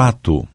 rato